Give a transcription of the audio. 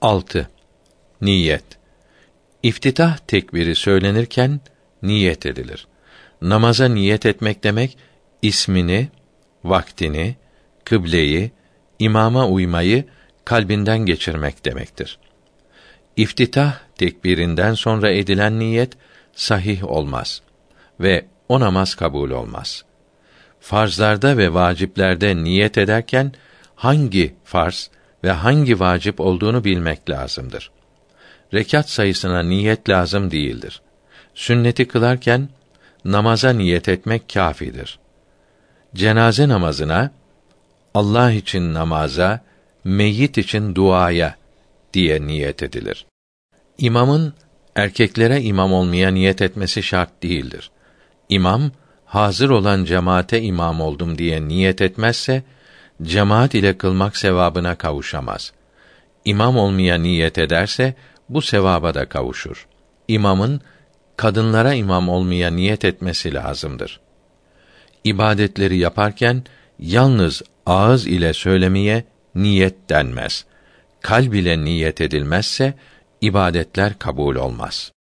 6. Niyet. İftitah tekbiri söylenirken niyet edilir. Namaza niyet etmek demek ismini, vaktini, kıbleyi, imama uymayı kalbinden geçirmek demektir. İftitah tekbirinden sonra edilen niyet sahih olmaz ve o namaz kabul olmaz. Farzlarda ve vaciplerde niyet ederken hangi farz ve hangi vacip olduğunu bilmek lazımdır. Rekat sayısına niyet lazım değildir. Sünneti kılarken namaza niyet etmek kâfidir. Cenaze namazına Allah için namaza, meyyit için duaya diye niyet edilir. İmamın erkeklere imam olmaya niyet etmesi şart değildir. İmam hazır olan cemaate imam oldum diye niyet etmezse cemaat ile kılmak sevabına kavuşamaz. İmam olmaya niyet ederse bu sevaba da kavuşur. İmamın kadınlara imam olmaya niyet etmesi lazımdır. İbadetleri yaparken yalnız ağız ile söylemeye niyet denmez. Kalb ile niyet edilmezse ibadetler kabul olmaz.